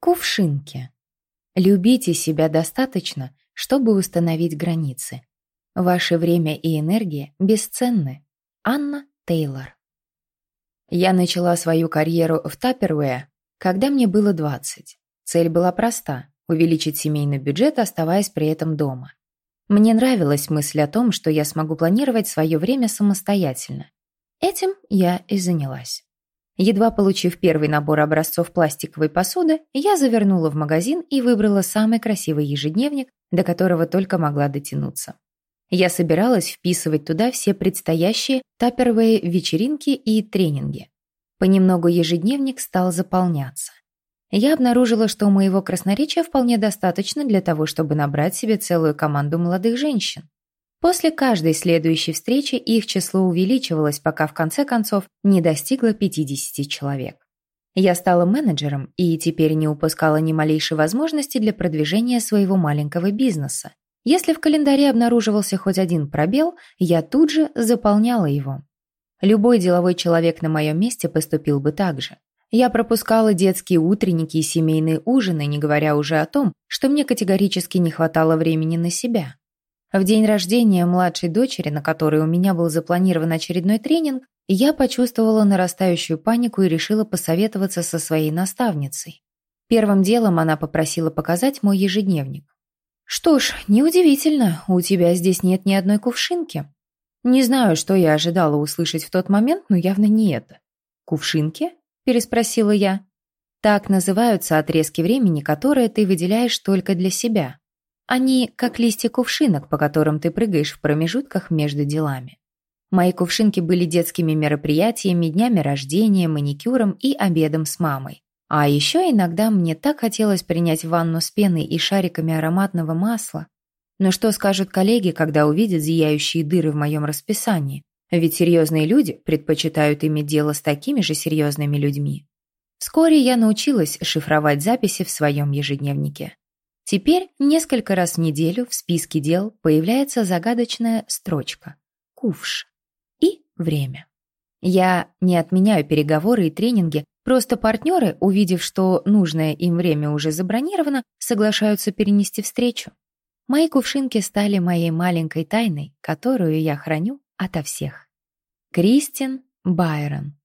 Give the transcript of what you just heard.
Кувшинки. Любите себя достаточно, чтобы установить границы. Ваше время и энергия бесценны. Анна Тейлор. Я начала свою карьеру в Tupperware, когда мне было 20. Цель была проста – увеличить семейный бюджет, оставаясь при этом дома. Мне нравилась мысль о том, что я смогу планировать свое время самостоятельно. Этим я и занялась. Едва получив первый набор образцов пластиковой посуды, я завернула в магазин и выбрала самый красивый ежедневник, до которого только могла дотянуться. Я собиралась вписывать туда все предстоящие тапервые вечеринки и тренинги. Понемногу ежедневник стал заполняться. Я обнаружила, что моего красноречия вполне достаточно для того, чтобы набрать себе целую команду молодых женщин. После каждой следующей встречи их число увеличивалось, пока в конце концов не достигло 50 человек. Я стала менеджером и теперь не упускала ни малейшей возможности для продвижения своего маленького бизнеса. Если в календаре обнаруживался хоть один пробел, я тут же заполняла его. Любой деловой человек на моем месте поступил бы так же. Я пропускала детские утренники и семейные ужины, не говоря уже о том, что мне категорически не хватало времени на себя. В день рождения младшей дочери, на которой у меня был запланирован очередной тренинг, я почувствовала нарастающую панику и решила посоветоваться со своей наставницей. Первым делом она попросила показать мой ежедневник. «Что ж, неудивительно, у тебя здесь нет ни одной кувшинки». Не знаю, что я ожидала услышать в тот момент, но явно не это. «Кувшинки?» – переспросила я. «Так называются отрезки времени, которые ты выделяешь только для себя. Они как листья кувшинок, по которым ты прыгаешь в промежутках между делами. Мои кувшинки были детскими мероприятиями, днями рождения, маникюром и обедом с мамой. А еще иногда мне так хотелось принять ванну с пеной и шариками ароматного масла. Но что скажут коллеги, когда увидят зияющие дыры в моем расписании? Ведь серьезные люди предпочитают иметь дело с такими же серьезными людьми. Вскоре я научилась шифровать записи в своем ежедневнике. Теперь несколько раз в неделю в списке дел появляется загадочная строчка «Кувш» и «Время». Я не отменяю переговоры и тренинги, просто партнеры, увидев, что нужное им время уже забронировано, соглашаются перенести встречу. Мои кувшинки стали моей маленькой тайной, которую я храню ото всех. Кристин Байрон